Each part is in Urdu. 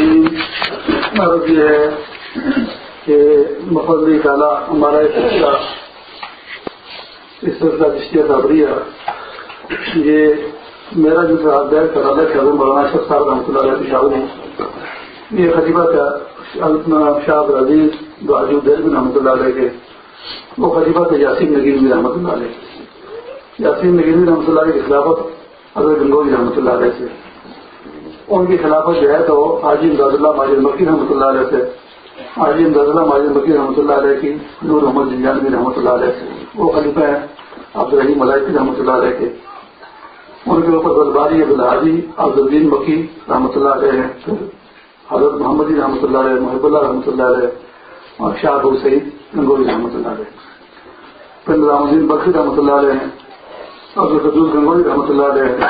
العالمین عرض یہ ہے کہ مفضلی تعالیٰ ہمارا ایک سلسلہ اس سلسلہ جشتیہ صابریہ یہ میرا جو ہاتھ بیٹھ کر اللہ کے مولانا شخص صاحب رحمۃ اللہ علیہ پشاور ہے یہ خطیبہ کا شاہ عزیز باجو دیر بن رحمۃ اللہ علیہ کے۔ وہ خطیبہ تھے یاسین نگیر رحمۃ اللہ علیہ۔ یاسین نگیر رحمۃ اللہ علیہ کی خلافت حضرت گنگوئی رحمۃ اللہ علیہ سے۔ ان کی خلافت جو ہے تو حاجی امداد اللہ ماجد مکی رحمۃ اللہ علیہ سے۔ حاجی امداد اللہ ماجد مکی رحمۃ اللہ علیہ کی نور محمد جنجانوی رحمۃ اللہ علیہ سے۔ وہ خلیفہ ہیں عبد الرحیم ملائکی رحمۃ اللہ علیہ کے۔ ان کے اوپر بلباری عبد الحاجی عبد الدین مکی رحمۃ اللہ علیہ ہیں۔ حضرت محمد رحمۃ اللہ علیہ، محب اللہ رحمۃ اللہ علیہ اور شاہ ابو سعید رحمۃ اللہ علیہ۔ پھر نظام الدین بخشی رحمۃ اللہ علیہ ہیں۔ عبد الفضول گنگوئی رحمۃ اللہ علیہ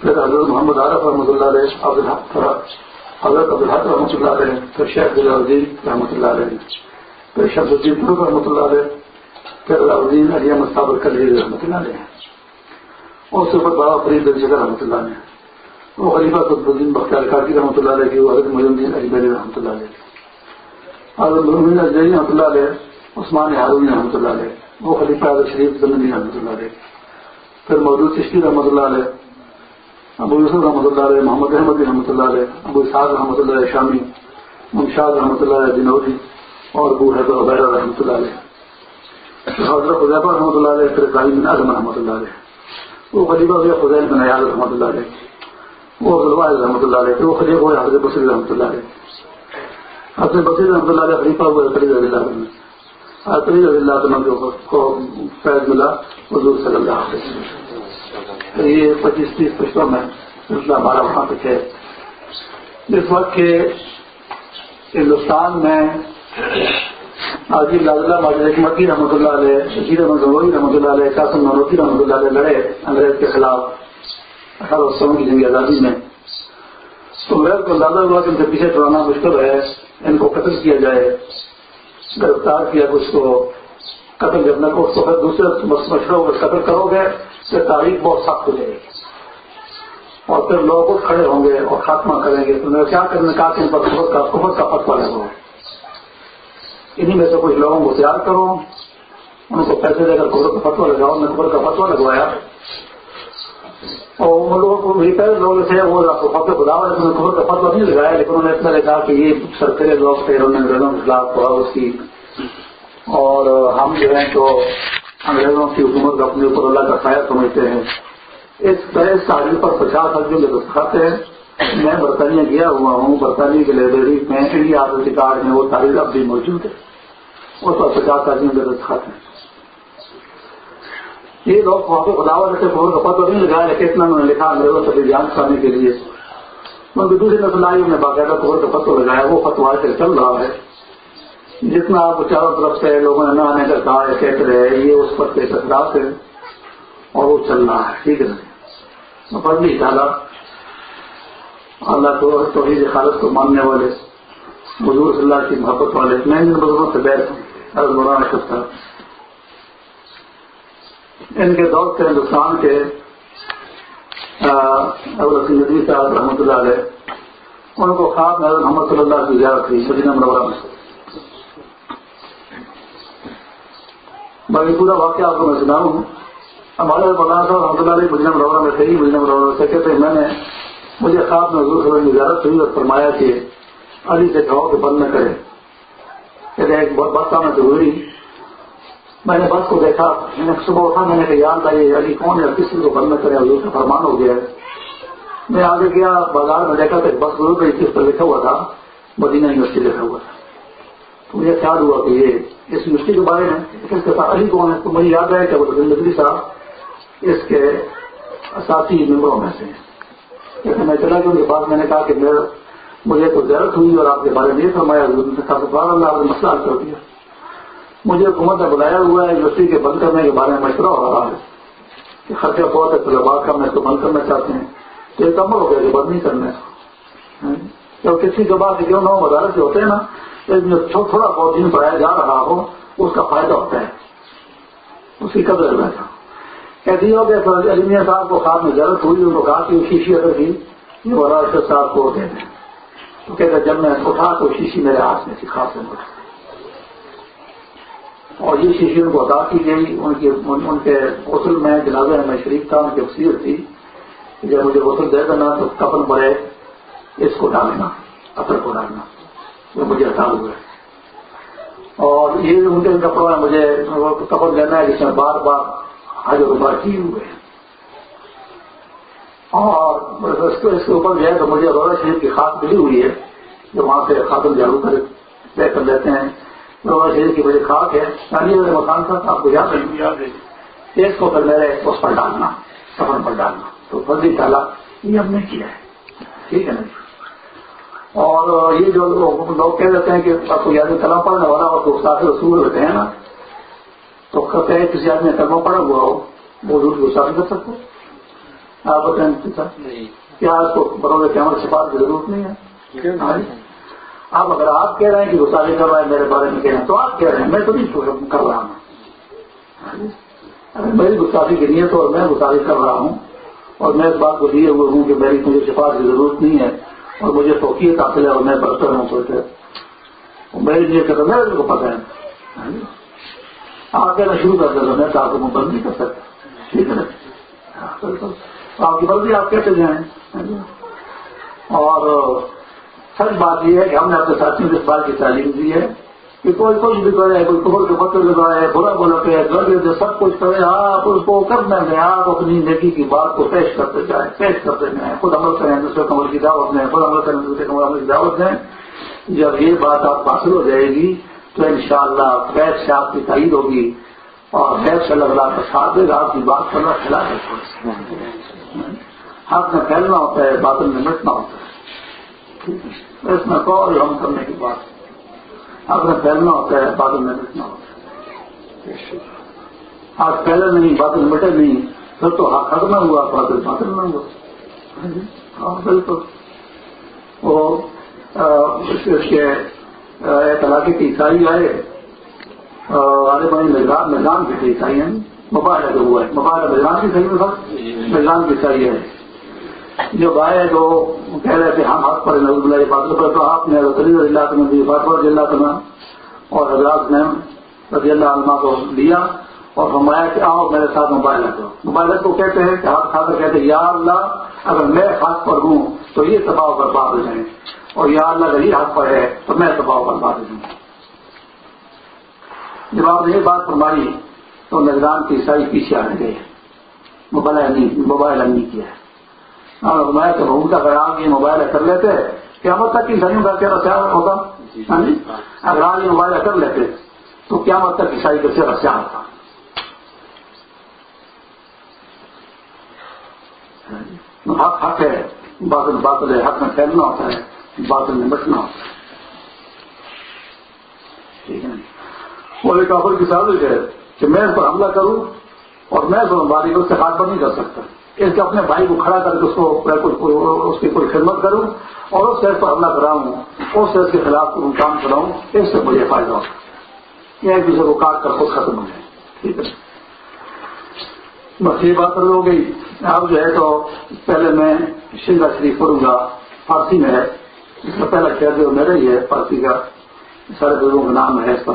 پھر حضرت محمد عارف رحمۃ اللہ علیہ حضرت عبدالحق رحمۃ اللہ علیہ پھر شیخ الدین رحمۃ اللہ علیہ پھر شمس الدین فروغ رحمۃ اللہ علیہ پھر الدین علی احمد صابر کلی رحمۃ اللہ علیہ اور اس کے اوپر بابا فرید الجگہ رحمۃ اللہ نے وہ خلیفہ قطب الدین بختیار کاکی رحمۃ اللہ علیہ کی حضرت محی الدین علی بلی رحمۃ اللہ علیہ حضرت محمد رحمۃ اللہ علیہ عثمان ہارون رحمۃ اللہ علیہ وہ خلیفہ شریف زمین رحمۃ اللہ علیہ پھر موجود چشتی رحمۃ اللہ علیہ ابو یوسف رحمۃ اللہ علیہ محمد احمد رحمۃ اللہ علیہ ابو اسحاق رحمۃ اللہ علیہ شامی منشاد رحمۃ اللہ علیہ دنودی اور ابو حضر عبیرہ رحمۃ اللہ علیہ حضرت خزیفہ رحمۃ اللہ علیہ پھر ابراہیم بن اعظم رحمۃ اللہ علیہ وہ خلیفہ ہوئے خزیل بن ایاز رحمۃ اللہ علیہ وہ عبدالواحد رحمۃ اللہ علیہ وہ خلیفہ ہوئے حضرت بصری رحمۃ اللہ علیہ حضرت بصری رحمۃ اللہ علیہ خلیفہ ہوئے قریب اللہ عنہ قریب رضی اللہ عنہ کو فیض ملا، حضور صلی اللہ علیہ وسلم۔ یہ پچیس تیس پشتوں میں سلسلہ بارہ وہاں تک ہے۔ اس وقت کے ہندوستان میں عظیم اللہ ماجد حکمتی رحمۃ اللہ علیہ شیر احمد غوری رحمۃ اللہ علیہ، قاسم نوروتی رحمۃ اللہ علیہ لڑے انگریز کے خلاف اٹھارہ سو کی جنگی آزادی میں۔ تو انگریز کو اندازہ ہوا کہ ان سے پیچھے چھڑانا مشکل ہے، ان کو قتل کیا جائے۔ گرفتار کیا کچھ کو قتل کرنے کو اس کو پھر دوسرے مشوروں کو قتل کرو گے سے تاریخ بہت سخت ہو جائے گی۔ اور پھر لوگ اٹھ کھڑے ہوں گے اور خاتمہ کریں گے۔ تو میں کیا کرنے کا کہ ان پر کفر کا کفر کا پتوا لگاؤ۔ انہیں میں سے کچھ لوگوں کو تیار کرو ان کو پیسے دے کر کفر کا پتوا لگاؤ۔ میں کفر کا پتوا لگوایا۔ اور ان لوگوں کو بھی پہلے لوگ تھے وہ خبر خدا انہوں کا پتوا نہیں لگایا، لیکن انہوں نے اتنا لکھا کہ یہ سرکاری لوگ تھے، انہوں نے انگریزوں کے خلاف بغاوت کی اور ہم جو ہیں تو انگریزوں کی حکومت اپنے اوپر اللہ کا سایہ سمجھتے ہیں۔ اس طرح ساحل پر پچاس آدمی جو دستخط ہے میں برطانیہ گیا ہوا ہوں، برطانیہ کی لائبریری میں انڈیا آدمی کارڈ میں وہ تاریخ اب بھی موجود ہے۔ اس پر پچاس آدمی کے دستخط ہیں۔ یہ لوگ وہاں پہ سے فون کا پتہ نہیں لگایا لیکن اتنا انہوں نے لکھا انگریزوں سے جان کرنے کے لیے۔ ان کی دوسری نسل آئی انہوں نے باقاعدہ فون کا پتہ لگایا، وہ فتوا سے چل رہا ہے۔ جتنا آپ چاروں طرف سے لوگوں نے نہ آنے کا کہا ہے، کہتے رہے، یہ اس پر کے اثرات ہے اور وہ چل رہا ہے، ٹھیک ہے۔ پڑھ نہیں ڈالا اللہ کو توحید خالد کو ماننے والے حضور صلی اللہ کی محبت والے، میں ان بزرگوں سے بیٹھ ہوں مولانا سکتا ان کے دور سے ہندوستان کے ندی صاحب رحمۃ اللہ علیہ۔ ان کو خواب میں محمد صلی اللہ کی زیارت تھی مدینہ منورہ میں۔ باقی پورا واقعہ آپ کو میں سناؤں۔ ہمارے مولانا صاحب رحمۃ اللہ علیہ مجنم روڑا میں تھے مجنم روڑا سے کہتے میں نے مجھے خواب میں حضور صلی کی زیارت ہوئی اور فرمایا کہ علی سے کہو کہ بند نہ کرے۔ کہتے ایک بس میں سے گزری میں نے بس کو دیکھا، میں نے صبح اٹھا، میں نے کہا یاد آئی علی کون ہے؟ کسی کو بند کرے، حضور کا فرمان ہو گیا ہے. میں آگے گیا، بازار میں دیکھا کہ بس گزر گئی کس پر لکھا ہوا تھا، مدینہ یونیورسٹی لکھا ہوا تھا۔ تو مجھے خیال ہوا کہ یہ اس یونیورسٹی کے بارے میں، اس کے ساتھ علی کون ہے؟ تو مجھے یاد ہے کہ وہ نظری صاحب اس کے ساتھی ممبروں میں سے جیسے میں چلا گیا ان کے بعد میں نے کہا کہ میرا مجھے تو ضرورت ہوئی اور آپ کے بارے میں یہ فرمایا اللہ، آپ نے مسئلہ کر دیا۔ مجھے حکومت نے بلایا ہوا ہے یونیورسٹی کے بند کرنے کے بارے میں مشورہ ہو رہا ہے کہ خرچہ بہت ہے طلبات کا میں اس کو بند کرنا چاہتے ہیں۔ تو یہ کمر ہو گیا کہ بند نہیں کرنا ہاں؟ جب کسی کے بعد جو نو مدارس جو ہوتے ہیں نا تھوڑا بہت دن پڑھایا جا رہا ہو، اس کا فائدہ ہوتا ہے۔ اس کی قدر میں تھا۔ ایسی ہو کہ علمیہ صاحب کو خواب میں ضرورت ہوئی، ان کو کہا کہ شیشی اگر تھی یہ بڑا صاحب کو دے دیں۔ تو کہتے جب میں اٹھا تو شیشی میرے ہاتھ میں سکھا سے اٹھا۔ اور یہ شیشی ان کو ادا کی گئی۔ ان کی ان کے غسل میں جنازہ میں شریف تھا، ان کی وصیت تھی جب مجھے غسل دے دینا تو کپن پڑے اس کو ڈالنا اثر کو ڈالنا وہ مجھے ہٹا ہوئے۔ اور یہ ان کے کپڑوں میں مجھے کپڑ دینا ہے، جس میں بار بار حاضر بار کیے ہوئے ہیں۔ اور اس کے اوپر جو ہے تو مجھے غور شریف کی خاص ملی ہوئی ہے، جو وہاں سے خاتم جارو کر طے کر لیتے ہیں۔ غور شریف کی مجھے خاص ہے۔ میرے مکان کا آپ کو یاد ہے؟ اس کو پھر میرے اس پر ڈالنا سفر پر ڈالنا۔ تو فرضی ڈالا یہ ہم نے کیا ہے۔ ٹھیک ہے نا؟ اور یہ جو لوگ کہہ دیتے ہیں کہ آپ کو یاد کلم پڑھنے والا اور تو ساتھ رسول رہتے ہیں نا تو کہتے ہیں کسی آدمی کلمہ پڑا ہوا ہو وہ ضرور گسا کر سکتے آپ بتائیں کیا اس کو بروز قیامت سے بات کی ضرورت نہیں ہے؟ آپ اگر آپ کہہ رہے ہیں کہ گساخی کر رہا ہے، میرے بارے میں کہہ رہے ہیں، تو آپ کہہ رہے ہیں، میں تو نہیں کر رہا ہوں۔ اگر میری گساخی کی نیت اور میں گساخی کر رہا ہوں اور میں اس بات کو دیے ہوئے ہوں کہ میری مجھے شفاعت کی ضرورت نہیں ہے اور مجھے توقیت حاصل ہے اور میں برتر ہوں سوچے میری نیت کر رہا میرے کو پتہ ہے۔ آپ کہنا شروع کر دیں میں تو آپ کو بند نہیں کر سکتا۔ ٹھیک ہے نا؟ ہاں، آپ کی مرضی، آپ کیسے جائیں۔ اور سچ بات یہ ہے کہ ہم نے اپنے ساتھیوں کو اس بات کی تعلیم دی ہے کہ کوئی کچھ بھی کرے کوئی کبر کے پتر لگائے برا بولا کہ گھر سب کچھ کرے آپ اس کو کرنے میں آپ اپنی زندگی کی بات کو پیش کرتے جائیں پیش کرتے جائیں خود عمل کریں دوسرے کمر کی دعوت دیں خود عمل کریں دوسرے کمر کی دعوت دیں جب یہ بات آپ حاصل ہو جائے گی تو انشاءاللہ شاء اللہ سے آپ کی تعید ہوگی اور حید سے اللہ کا ساتھ دے گا آپ کی بات کرنا کھلا ہے ہاتھ میں پھیلنا ہوتا ہے بادل میں مٹنا ہوتا ہے اس میں کال ہم کرنے کی بات۔ میں پھیلنا ہوتا ہے بادل میں مٹنا ہوتا ہے۔ ہاتھ پھیلے نہیں بادل مٹے نہیں۔ پھر تو ہاتھ ختم ہوا بادل بادل نہ ہوا۔ ہاں بالکل۔ وہ اس کے ایک علاقے کی عیسائی آئے۔ آرے بھائی میدان کی عیسائی ہیں موبائل لگا ہوا ہے۔ موبائل میدان کی صحیح میں میدان کی صحیح ہے۔ جو گائے جو کہہ رہے تھے، ہم ہاتھ پر نظر بلائے بات پر تو آپ نے اللہ میں دی بات پر اللہ کرنا اور حضرات نے رضی اللہ عنہ کو لیا اور فرمایا کہ آؤ میرے ساتھ موبائل رکھو موبائل کو کہتے ہیں کہ ہاتھ کھا کر کہتے ہیں، یا اللہ، اگر میں ہاتھ پر ہوں تو یہ دباؤ پر بات ہو جائیں۔ اور یا اللہ، اگر یہ ہاتھ پر ہے تو میں دباؤ پر بات ہو جاؤں۔ جب آپ نے یہ بات فرمائی تو نگران کی عیسائی پیچھے آنے گئے۔ موبائل موبائل نہیں کیا۔ میں تو بہت اگر آپ یہ موبائل کر لیتے کیا مطلب کہ عیسائیوں کا کیا رسیا ہوتا۔ ہاں جی؟ اگر آپ یہ موبائل کر لیتے تو کیا مطلب عیسائی کیسے رسیا ہوتا۔ ہاتھ ہاتھ ہے۔ بادل بادل ہے۔ ہاتھ میں پھیلنا ہوتا ہے بادل میں بچنا ہوتا ہے۔ ٹھیک ہے وہ ایک آفر کی سازش ہے کہ میں اس پر حملہ کروں اور میں باری کو اس سے ہاتھ پر نہیں کر سکتا۔ اس کے اپنے بھائی کو کھڑا کر کے اس کو اس کی کوئی خدمت کروں اور اس سے اس پر حملہ کراؤں اس سے اس کے خلاف کام کراؤں اس سے مجھے فائدہ ہوگا یہ ایک دوسرے کو کاٹ کر خود ختم ہو جائے۔ ٹھیک ہے۔ بس یہ بات ہو گئی۔ اب جو ہے تو پہلے میں شنگا شریف پڑھوں گا۔ فارسی میں ہے۔ اس کا پہلا خیال جو میرا ہی ہے، فارسی کا۔ سارے لوگوں کا نام ہے اس پر۔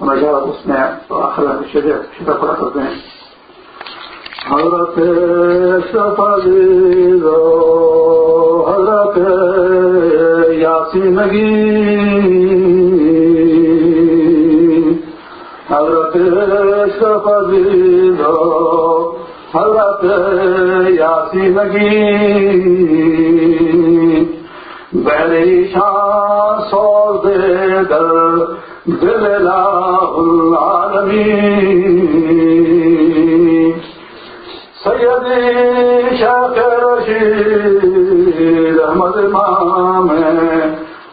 ہمیشہ اس میں آخر شکر پڑا کرتے ہیں۔ حضرت حضرت یاسینگی حضرت شفیع حضرت یاسینگی بہری شان سو دے در دل العالمين بشیر احمد امام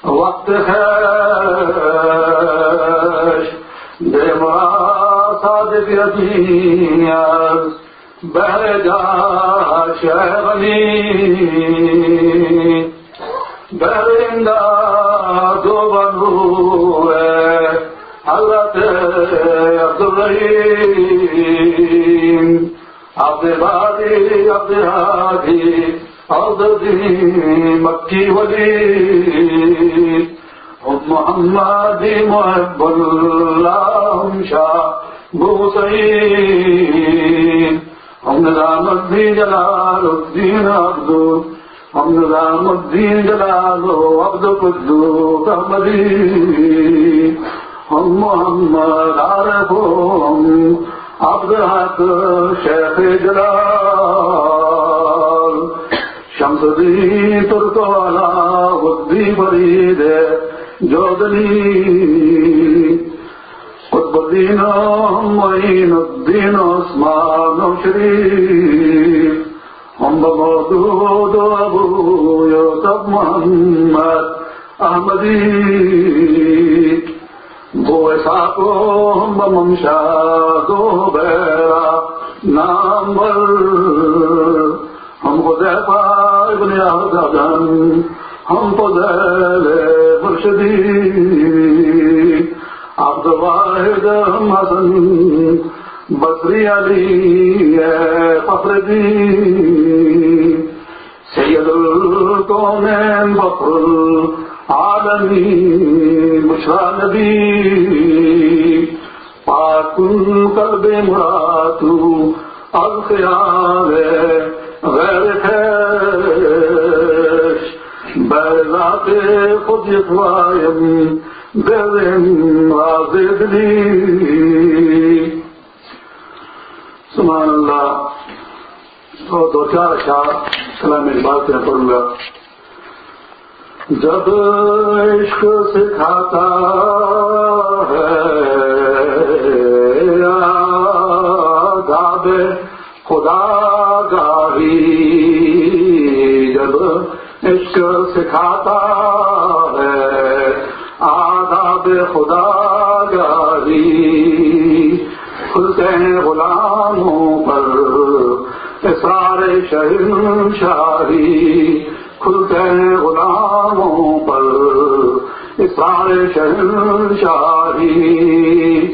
وقت خيش دمرا صادق يدين بہر جا شہری مکی ولی محمد محب اللہ شاہ بو ہم نظام الدین جلال الدین عبد ہم نظام الدین جلال عبد قدو کمری ہم محمد عارف ہم عبد حق شیخ جلال۔ شمس دی ترک والا بدھی بری دے جودنی قطب الدین معین الدین عثمان و شریف ہم بمودود ابو یوسف محمد احمدی بو ساکو ہم بمشا دو بیرا نام بر ہم کو دے پائے ہم کو دے مرشدی عبد واحد ہم حسن بصری علی فخر دی سید الکونین بفر عالمی مشرا نبی۔ پاکن قلب مراتو الخیال غیر خیش خود یتوایم یعنی سبحان اللہ۔ تو دو چار اشار سلام اقبال سے پڑھوں گا۔ جب عشق سکھاتا ہے خدا گاہی عشق سکھاتا ہے، آداب خدا گاہی کھلتے ہیں غلاموں پر اسرار شہر شاہی کھلتے ہیں غلاموں پر اسرار شہر شاہی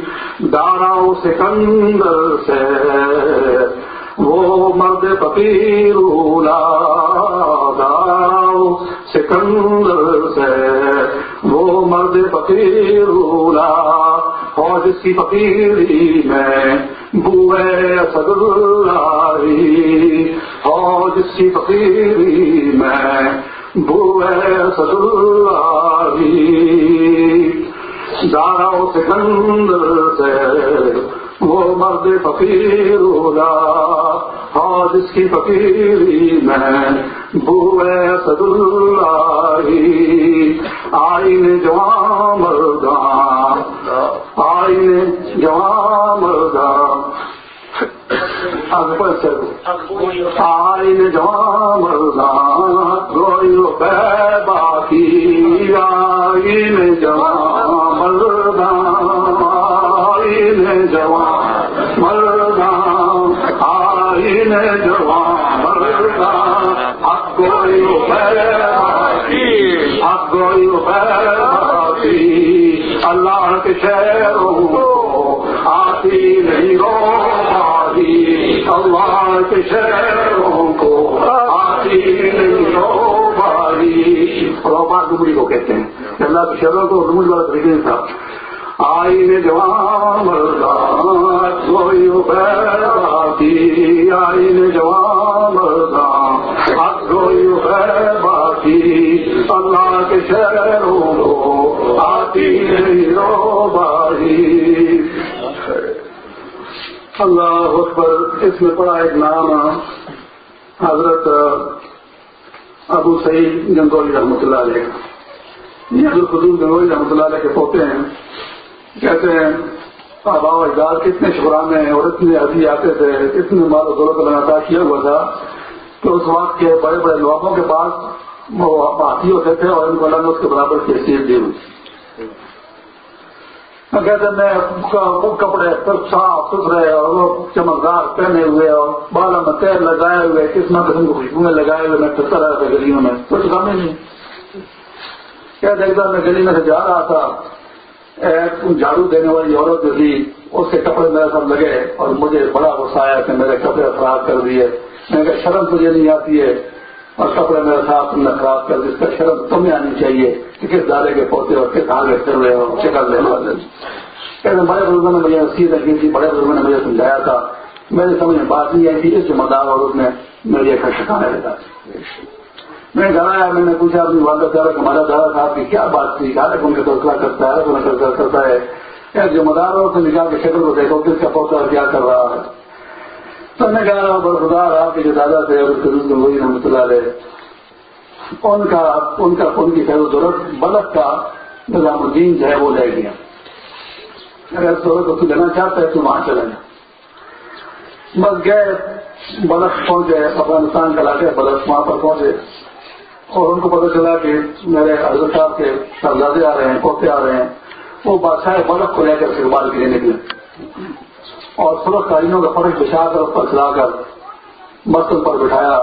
دارا سکندر سے وہ مرد فقیر اولا داؤ، سکندر سے۔ وہ مرد فقیر اولا، اور جس کی فقیری میں بوئے صد اللہ اور جس کی فقیری میں بوئے صد اللہ دارا سکندر سے۔ وہ مرد فقیر ہوگا اور جس کی فقیری میں بوئے صد اللہ آئین جوان مردان آئین جوان مردان اکبر چلو آئین جوان مردان گوئی بے باقی آئین جوان ڈمڑی کو کہتے ہیں۔ اللہ کے شہروں کو ڈمڑی والا طریقے سے تھا۔ آئین جوان مردان کوئی باقی آئین جوان مردان کوئی باقی اللہ کے شہروں کو آتی نہیں رو باری۔ اللہ اکبر، اس میں پڑا ایک نام حضرت ابو سعید گنگولی رحمۃ اللہ علیہ۔ یہ حضرت حضور رحمۃ اللہ علیہ کے پوتے ہیں۔ کہتے ہیں آبا و اجداد کتنے شکرانے ہیں اور اتنے ابھی آتے تھے، اتنے مال و دولت میں عطا کیا ہوا تھا۔ کہ اس وقت کے بڑے بڑے لوگوں کے پاس وہ ہاتھی ہوتے تھے اور ان کو اللہ نے اس کے برابر کی حیثیت دی ہوئی۔ کہتے میں کپڑے صاف ستھرے اور وہ چمکدار پہنے ہوئے اور بالا میں تیر لگائے ہوئے قسم قسم کی خوشبوئیں لگائے ہوئے، میں پھرتا رہا تھا گلیوں میں، کچھ کم ہی کیا دیکھتا میں گلی میں سے جا رہا تھا؟ جھاڑو دینے والی عورت جو تھی، اس کے کپڑے میرے ساتھ لگے اور مجھے بڑا غصہ آیا کہ میرے کپڑے خراب کر دیے۔ میں کہ شرم تجھے نہیں آتی ہے؟ اور کپڑے میرے ساتھ تم نے خراب کر جس کا شرم تمہیں آنی چاہیے کہ کس دارے کے پوتے اور کس آگے پھر رہے ہو شکل لینے والے بڑے بزرگوں نے مجھے نصیحت رکھی تھی، بڑے بزرگوں نے مجھے سمجھایا تھا۔ میرے سمجھ میں بات نہیں آئی تھی، اس ذمہ دار اور اس میں میرے ایک ٹھکانے لگا۔ میں گھر آیا میں نے پوچھا، اپنی والدہ صاحب ہمارا دادا صاحب کی کیا بات تھی؟ کہا ان کا فیصلہ کرتا ہے تو انہیں کرتا ہے۔ ایک ذمہ دار ہو تو نکال کے شکل کو دیکھو، کس کا پوتا کیا کر رہا ہے۔ تو میں کہا برفدار آپ کے جو دادا تھے، اور وہی رحمۃ اللہ علیہ۔ ان کا ان کا، ان کی خیر و ضرورت بلک کا نظام الدین جو ہے، وہ لے گیا۔ اگر ضرورت اس کو لینا چاہتا ہے، تو وہاں چلا جائے بس گئے بلک پہنچے، افغانستان کا علاقہ بلک وہاں پر پہنچے۔ اور ان کو پتہ چلا کہ میرے حضرت صاحب کے سرزادے آ رہے ہیں، پوتے آ رہے ہیں۔ وہ بادشاہ بلک کو لے کر اقبال کے لیے نکلے۔ اور سرخ تعینوں کا فرق بچھا کر اس پر چلا کر برتن پر بٹھایا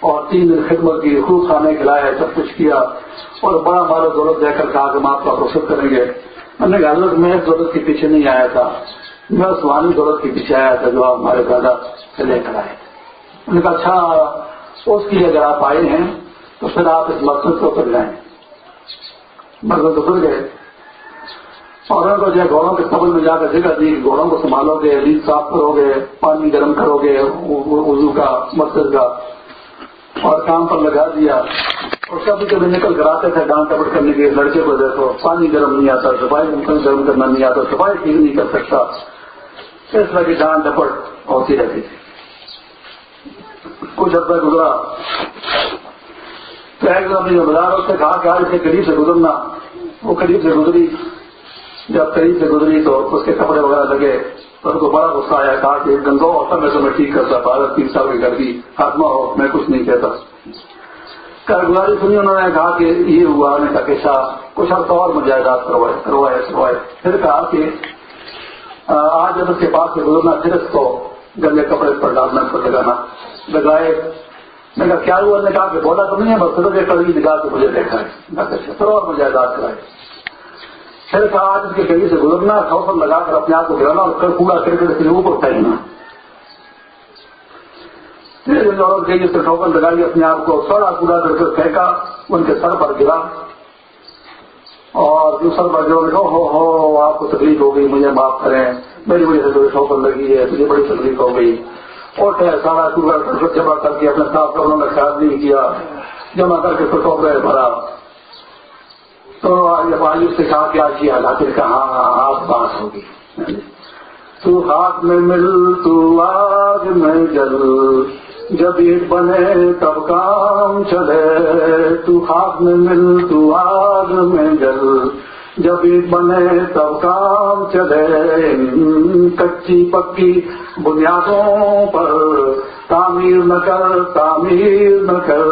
اور تین دن خدمت کی، خوب کھانے کھلایا سب کچھ کیا اور بڑا ہمارا ضرورت دے کر کہا کہ ہم آپ کا پروسیس کریں گے۔ میں نے حضرت، میں اس ضرورت کے پیچھے نہیں آیا تھا۔ میں اس وانی ضرورت کے پیچھے آیا تھا جو آپ ہمارے دادا سے لے کر آئے۔ انہوں نے کہا اچھا اس کی اگر آپ آئے ہیں تو پھر آپ اس مقصد کو کر جائیں مقصد تو گئے۔ اور ان کو جو ہے گھوڑوں کے قبل میں جا کر جگہ دی، گھوڑوں کو سنبھالو گے عید صاف کرو گے، پانی گرم کرو گے، وضو کا مسجد کا۔ اور کام پر لگا دیا۔ اور کبھی کبھی نکل کر آتے تھے ڈانٹ ٹپٹ کرنے کے لڑکے کو دیکھو، پانی گرم نہیں آتا، صفائی گرم کرنا نہیں آتا، صفائی ٹھیک نہیں کر سکتا۔ اس طرح کی ڈانٹ ٹپٹ ہوتی رہتی تھی۔ کچھ عرصہ گزرا۔ تو ایک دم اپنی بازاروں سے کہا کہ آج سے قریب سے گزرنا۔ وہ قریب سے گزری۔ جب قریب سے گزری تو اس کے کپڑے وغیرہ لگے۔ ان کو بڑا غصہ آیا، کہا کہ گنگو ہوتا میں تمہیں ٹھیک کرتا بھارت تین سال کی گردی۔ ہاتھما ہو، میں کچھ نہیں کہتا۔ کارگزاری سنی انہوں نے، کہا کہ یہ ہوا۔ نے کہا کہ شاہ، کچھ ہر اور مجاہدات کروائے کروائے کروائے پھر کہا کہ آج جب اس کے پاس سے گزرنا، پھر اس کو گندے کپڑے پر ڈالنا پر لگانا لگائے میں کہا کیا ہوا؟ نے کہا کہ بولا تو نہیں ہے، بس صدر کڑی نگاہ سے مجھے دیکھا ہے۔ اچھا، پھر اور مجاہدات کرائے۔ پھر کہا، آج اس کے کہیں سے گزرنا ٹھوکر لگا کر اپنے آپ کو گرانا اور کر کوڑا کر کے پھر اوپر پھینکنا۔ پھر عورت گئی سے ٹھوکر لگائی، اپنے آپ کو سڑا کوڑا کر کے پھینکا، ان کے سر پر گرا۔ اور جو سر پر جو ہو ہو، آپ کو تکلیف ہو گئی، مجھے معاف کریں۔ میری وجہ سے ٹھوکر لگی ہے، مجھے بڑی تکلیف ہو گئی۔ اور سارا کوڑا جمع کر کے اپنے صاف کرنے میں خیال نہیں کیا، جمع کر کے پھر ٹوکرے بھرا۔ تو جب آئی سے کہا کہ آج یہ حالات کہاں آپ بات ہوگی۔ تو ہاتھ میں مل، تو آگ میں جل۔ جب عید بنے، تب کام چلے۔ تو ہاتھ میں مل، تو آگ میں جل۔ جب بنے تب کام چلے، کچی پکی بنیادوں پر۔ تعمیر نہ کر، تعمیر نہ کر۔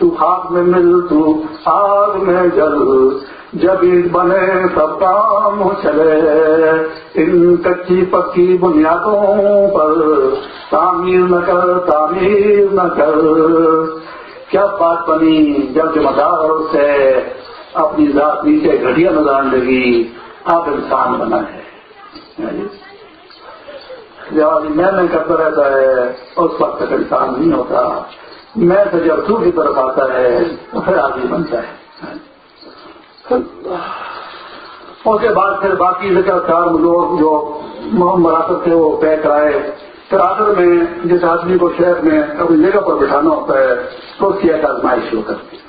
تو ہاتھ میں مل، تو آگ میں جل۔ جب عید بنے سب کام چلے۔ ان کچی پکی بنیادوں پر۔ تعمیر نہ کر، تعمیر نہ کر۔ کیا بات بنی جب ذمہ دار سے؟ اپنی ذات نیچے گھٹیا نظر لگی اب انسان بنا ہے۔ جب میں میں کرتا رہتا ہے، اس وقت تک انسان نہیں ہوتا۔ میں سے جب تو کی طرف آتا ہے تو پھر آدمی بنتا ہے۔ اس کے بعد پھر باقی ذکر چار لوگ جو مراکز تھے، وہ طے کرائے۔ پھر آخر میں جس آدمی کو شہر میں اپنی جگہ پر بٹھانا ہوتا ہے، تو اس کی ایک آزمائش شروع کرتی ہے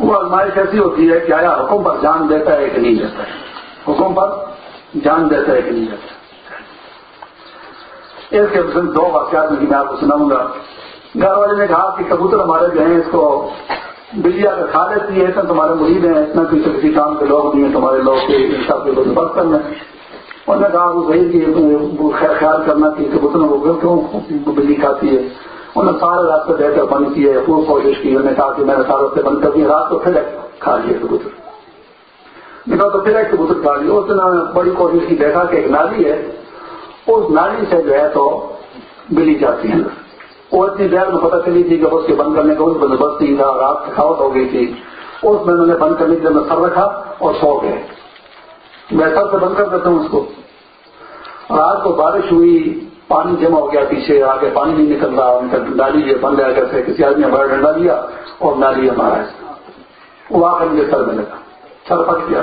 وہ آزمائش ایسی ہوتی ہے کہ آیا حکم پر جان دیتا ہے کہ نہیں دیتا ہے۔ حکم پر جان دیتا ہے کہ نہیں دیتا ہے۔ اس کے دو واقعات میں آپ کو سناؤں گا۔ گھر والے نے کہا کہ کبوتر ہمارے جو ہیں اس کو بجلی آ کر کھا لیتی ہے، اتنا تمہارے مرید ہیں، اتنا کسی کسی کام کے لوگ نہیں ہیں، تمہارے لوگ کے ان سب کے کرنا انہوں نے کہا وہ صحیح کہ خیال کرنا کہ کبوتر کو کیوں بجلی کھاتی ہے؟ انہوں نے سارے راستے دے کر بند کیے خوب کوشش کی، انہوں نے کہا کہ میں نے سارے راستے بند کر دیے، رات کو پھر کھا لیے کبوتر۔ کہا تو پھر ایک کبوتر کھا لیا اس نے بڑی کوشش کی، دیکھا کہ ایک نالی ہے، اس نالی سے جو ہے تو بلی جاتی ہے۔ وہ اتنی دیر میں پتہ چلی تھی کہ اس کے بند کرنے کا اس بندوبست نہیں تھا، رات تھکاوٹ ہو گئی تھی۔ اس میں انہوں نے بند کرنے کے لیے میں سر رکھا اور سو گئے۔ میں سر سے بند کر دیتا ہوں اس کو۔ رات کو بارش ہوئی پانی جمع ہو گیا پیچھے، آگے پانی نہیں نکل رہا ڈالی یہ بند گیا، کیسے کسی آدمی نے بڑا ڈنڈا لیا اور نالی ہمارا وہ آ کر مجھے سر میں لگا، سر پک گیا۔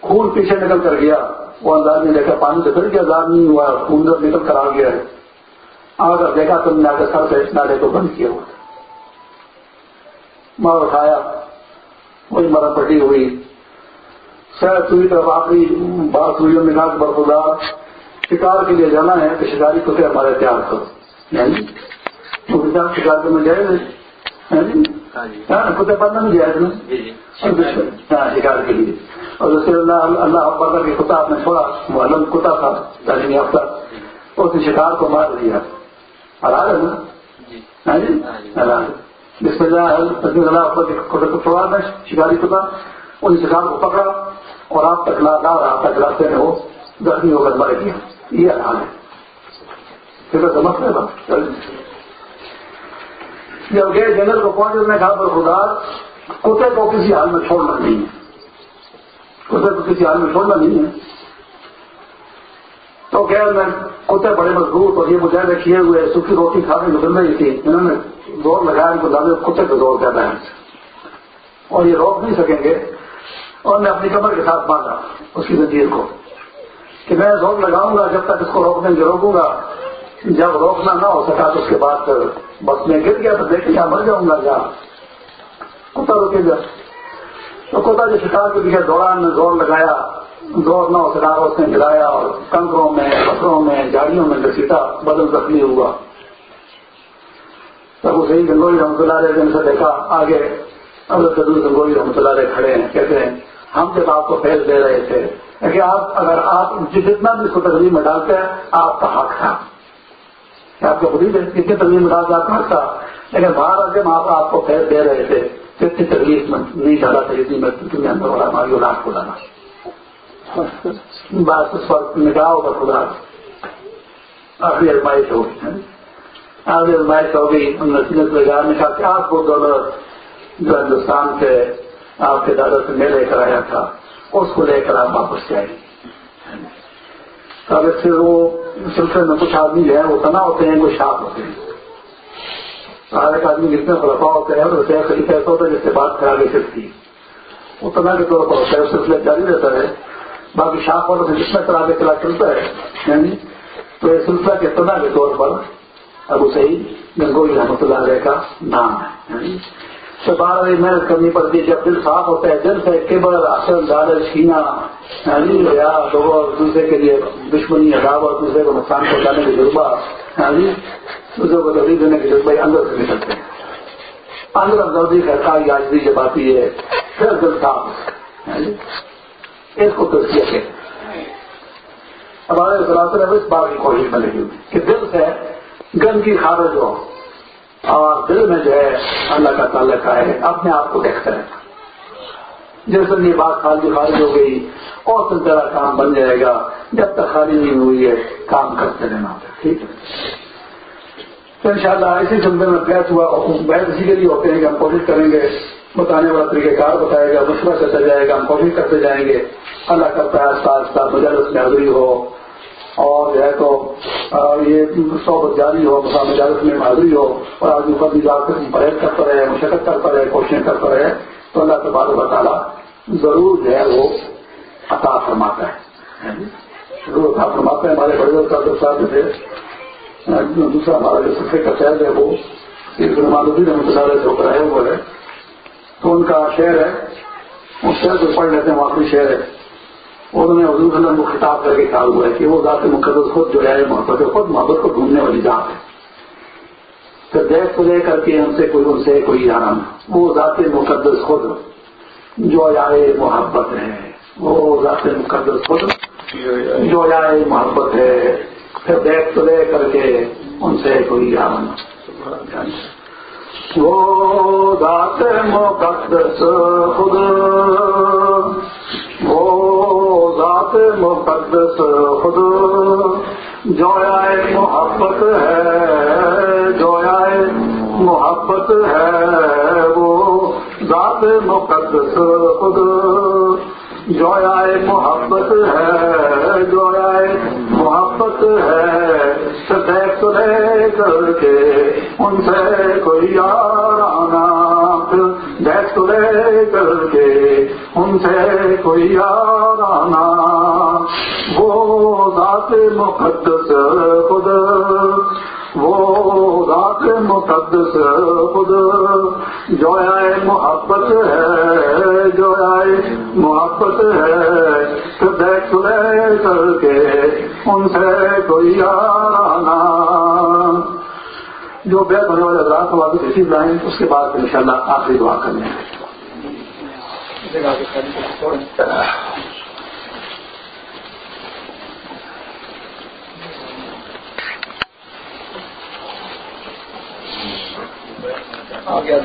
خون پیچھے نکل کر گیا، وہ انداز میں دیکھا پانی تو پھر کیا زیادہ نہیں ہوا، خون نکل کر آ گیا ہے۔ آ کر دیکھا تو نے، آ کر سر سے اس نالے کو بند کیا ہوا مار اٹھایا، وہی مرم پٹی ہوئی۔ شاید سوئی طرف آخری بات ہوئی اور نکال شکار کے لیے جانا ہے تو شکاری کو کیا ہمارے تیار کرو۔ یعنی شکار کرنا جائے کتے پڑھنا نہیں جائے ہاں شکار کے لیے۔ اور اس سے اللہ اللہ اکبر کے کتا آپ نے چھوڑا الگ کتا تھا تعلیم یافتہ اس نے شکار کو مار دیا۔ حلال ہے نا؟ ہاں جی؟ حلال جس میں اللہ اکبر کے چھوڑا میں شکاری کتا ان شکار کو پکڑا اور آپ تکلا لا رہا تک راستے میں وہ زخمی ہو کر مر گیا۔ یہ حال ہے۔ پھر سمجھ رہے بات جب گئے جنگل کو پہنچے نے کہا پر خدا، کتے کو کسی حال میں چھوڑنا نہیں ہے۔ کتے کو کسی حال میں چھوڑنا نہیں ہے۔ تو کیا میں کتے بڑے مضبوط اور یہ مجاہدے کیے ہوئے سوکھی روٹی کھانے گزر رہی تھی۔ انہوں نے زور لگایا، ان کو زیادہ کتے کو زور زیادہ ہے۔ اور یہ روک نہیں سکیں گے۔ اور میں اپنی کمر کے ساتھ باندھا، اس کی زنجیر کو۔ کہ میں زور لگاؤں گا جب تک اس کو روکنے کے روکوں گا۔ جب روکنا نہ ہو سکا تو اس کے بعد بس میں گر گیا تو دیکھیں کیا مر جاؤں گا کیا۔ کتا روکے گا۔ تو کتا جو شکار کے پیچھے دوران میں زور لگایا۔ زور نہ ہو سکا، اس نے گرایا اور کنکروں میں، پتھروں میں جاڑیوں میں گھسیٹا بدل زخمی ہوا۔ تب اسے ہی گنگوئی رحمت اللہ علیہ سے دیکھا۔ آگے اب گنگوئی رحمت اللہ علیہ کھڑے ہیں، کہتے ہیں ہم جب آپ کو پھیل دے رہے تھے کہ آپ اگر آپ جتنا بھی اس کو تقریب میں ڈالتے ہیں، آپ کا حق تھا۔ آپ کو خرید ہے کتنی تکلیف میں ڈال آپ کا حق تھا۔ لیکن باہر جب آپ آپ کو پھیل دے رہے تھے، تو اتنی تکلیف میں نہیں ڈالا تھا جتنی میں تمہیں اندر والا ہماری اولاد کو ڈالا بات اس وقت نکاح ہوگا خدا۔ آخری ازمائش ہوگی۔ آخری ازمائش ہوگی۔ ان نصیحت وغیرہ نے کہا کہ آپ کو دولت جو ہندوستان کے آپ کے دادا سے میں لے کر آیا تھا، اس کو لے کر آپ واپس جائیں۔ اب اس سے وہ سلسلے میں کچھ آدمی جو ہے وہ تنا ہوتے ہیں وہ شاپ ہوتے ہیں ہر ایک آدمی جتنے خلفا ہوتے ہیں، اور خلیفہ ایسا ہوتا ہے جس سے بات کرا کے سکتی وہ تنا کے طور پر ہوتا ہے سلسلہ جاری رہتا ہے۔ باقی شاپ والوں سے جتنا کرا کے چلا چلتا ہے یعنی تو یہ سلسلہ کے تنا کے طور پر ابو صحیح گنگوئی رحمۃ اللہ علیہ کا نام ہے یعنی سے بار بار محنت کرنی پڑتی ہے، جب دل صاف ہوتا ہے، دل سے کیبل اصل دادر چھینا یا دوسرے کے لیے دشمنی عداوت دوسرے کو نقصان پہنچانے کی جذبہ دوسرے کو تبدیل دینے کی جذبہ اندر سے نکلتے ہیں۔ اندر ہمدردی کا یاجدی جب آتی ہے۔ پھر دل صاف۔ اس کو تصویر ہے ہمارے سراسر اس بات کی کوشش میں لگی کہ دل سے گندگی خارج ہو۔ اور دل میں جو ہے اللہ کا تعلق ہے اپنے آپ کو دیکھتا رہتا جیسے یہ بات خالی خارج ہو گئی، اور پھر تیرا کام بن جائے گا، جب تک خالی نہیں ہوئی ہے، کام کرتے رہنا۔ ٹھیک ہے۔ تو ان شاء اللہ اسی سلسلے میں بیس ہوا بحث اسی کے لیے ہوتے ہیں کہ ہم کوشش کریں گے، بتانے والا طریقہ کار بتائے گا مشورہ کرتا جائے گا، ہم کوشش کرتے جائیں گے۔ اللہ کرتا ہے آستہ آستہ مجالس میں حاضری ہو۔ اور جو ہے تو یہ صحبت جاری ہو مسام اجازت میں حاضری ہو اور آدمی پر بھی جا کر پرہیز کرتا رہے، مشقت کرتا رہے، کوششیں کرتا رہے، تو اللہ تبار و تعالیٰ ضرور جو ہے وہ عطا فرماتا ہے۔ ضرور عطا فرماتا ہے۔ ہمارے بڑے صاحب صاحب تھے دوسرا ہمارا جو سفر کا اچھا شہر ہے وہ مالودی رحمۃ اللہ علیہ سے ہوئے ہے تو ان کا شہر ہے اس شہر کو پڑھ لیتے ہیں وہاں شہر ہے۔ انہوں نے حضور وسلم کو خطاب کر کے کہا ہوا ہے کہ وہ ذات مقدس خود جو ہے محبت ہے خود محبت کو ڈھونڈنے والی ذات ہے۔ پھر دیکھ کو لے کر کے ان سے کوئی ان سے کوئی آرام۔ وہ ذات مقدس خود جو آئے محبت ہے۔ وہ ذات مقدس خود جو آئے محبت ہے۔ پھر دیکھ کو لے کر کے ان سے کوئی آرام۔ وہ ذات مقدس خود مقدس خود جو آئے محبت ہے جو آئے محبت ہے، وہ ذات مقدس خود جو آئے محبت ہے جو آئے محبت ہے۔ کر کے ان سے کوئی آرانا بیٹھ لے کر کے ان سے کوئی آرانا وہ ذات مقدس خود، وہ ذات مقدس خود۔ جو آئے محبت ہے، جو آئے محبت ہے، تو دیکھ لے کر کے ان سے کوئی آنا۔ جو بیت ہونے والے رات کو واپس رسیو لائیں، اس کے بعد ان شاء اللہ آخری دعا کرنے ہیں آگے